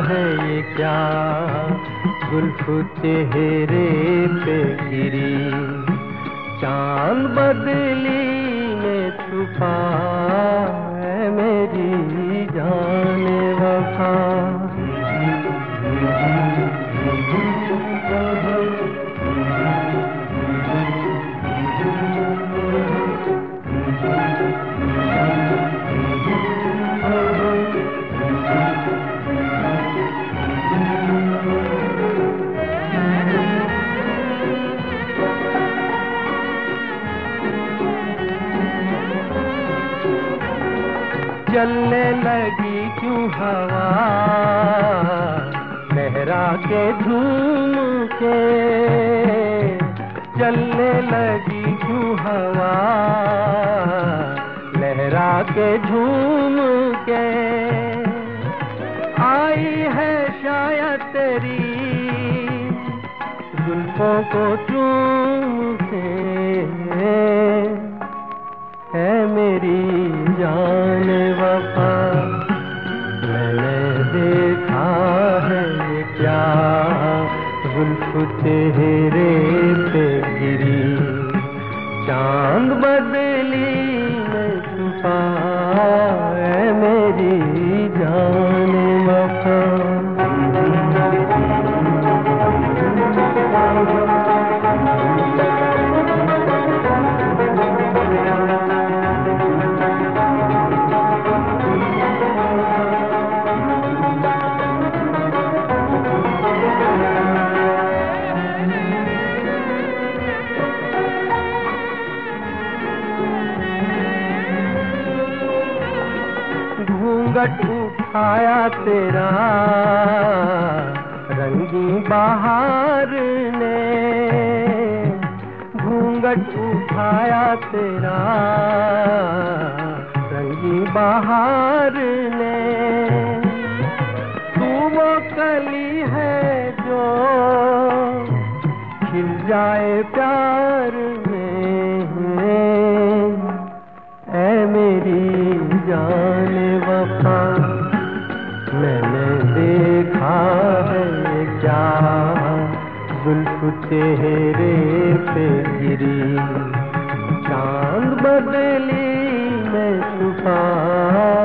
है ये क्या? गुल्फ चेहरे पे गिरी। चाँद बदली में छुपा है मेरी जान वफा। चलने लगी क्यों हवा? लहरा के झूम के चलने लगी क्यों हवा? लहरा के झूम के आई है शायद तेरी, जुल्फों को चूम के चेहरे पे गिरी चाँद बदली में छुपा घूंघट उठाया तेरा। रंगी बहार ने घूंघट उठाया तेरा। रंगी बहार ने तू वो कली है जो खिल जाए प्यार में। चेहरे पे गिरी। चाँद बदली मैं छुपा